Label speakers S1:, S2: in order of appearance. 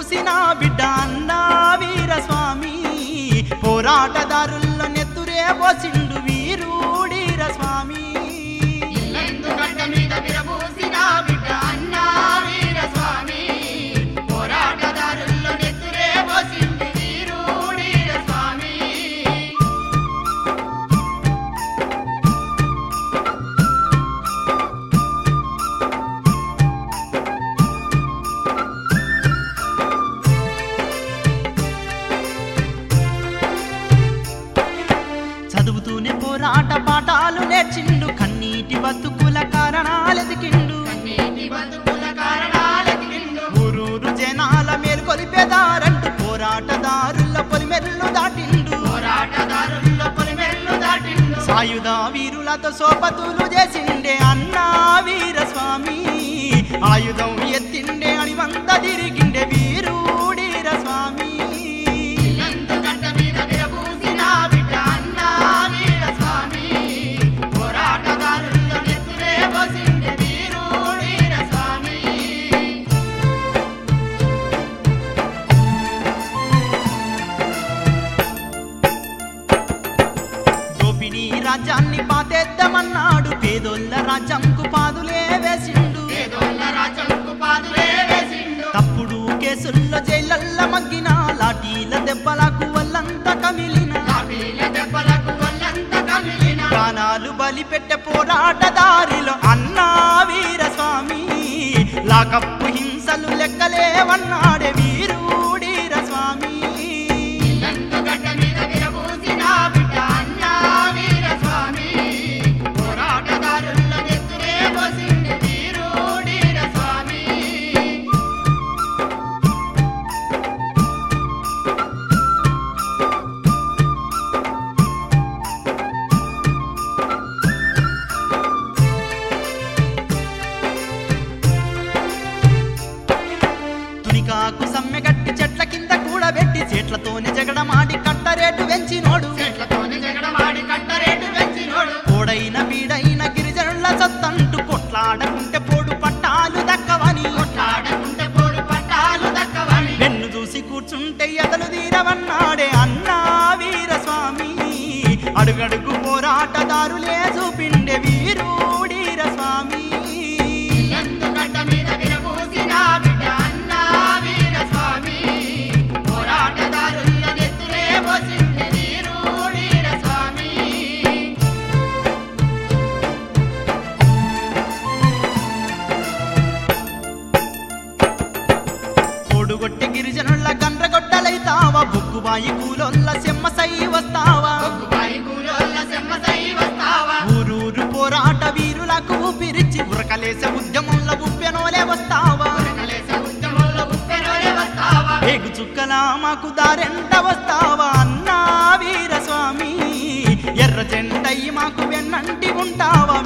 S1: చూసిన బిడ్డ అన్నా వీరస్వామి. పోరాటదారుల్లో నెత్తురే పోసిండు బతుకుల కారణాలెతికిండు. ఊరూరు జనాల మేలు కొలిపేదారంటూ పోరాటదారుల పొలిమెల్లు దాటిండు.
S2: పోరాటదారుల్లో పొలిమెల్లు దాటిండు
S1: సాయుధ వీరులతో సోపతులు చేసిండే అన్న పేదోళ్ళ రాజ్యంకు పాదులే వేసిండు. తప్పుడు కేసుల్లో జైలల్ల మగ్గిన లాఠీల దెబ్బలకు వల్లంతా కమిలిన. ప్రాణాలు బలిపెట్టే పోరాట దారిలో అన్నా వీరస్వామి లాకప్పు చెట్లతోనే జగడమాడి కట్టరేటు వెంచినోడు
S2: చెట్లతోనే జగడమాడి కట్టరేటు పెంచినోడు.
S1: కోడైన బీడైన గిరిజనుల సత్తంటూ కొట్లాడకుంటే పోడు పట్టాలు దక్కవని.
S2: కొట్లాడకుంటే పోడు పట్టాలు దక్కవని.
S1: వెన్ను చూసి కూర్చుంటే ఎదలు తీరవన్నాడే అన్నా వీరస్వామి. అడుగడుగు పోరాటదారులే పొడుగొట్టి గిరిజనుల వస్తావా?
S2: ఒగ్గుబాయి కూలోళ్ళ సెమ్మసై వస్తావా?
S1: ఊరూరు పోరాట వీరులకు ఊపిరిచ్చి ఉరకలేసే ఉద్యమంలో ఉప్పెనోలే వస్తావా? చుక్కల మాకు దారెంట వస్తావా? అన్నా వీరస్వామి ఎర్ర జెండయి మాకు వెన్నంటి ఉంటావా?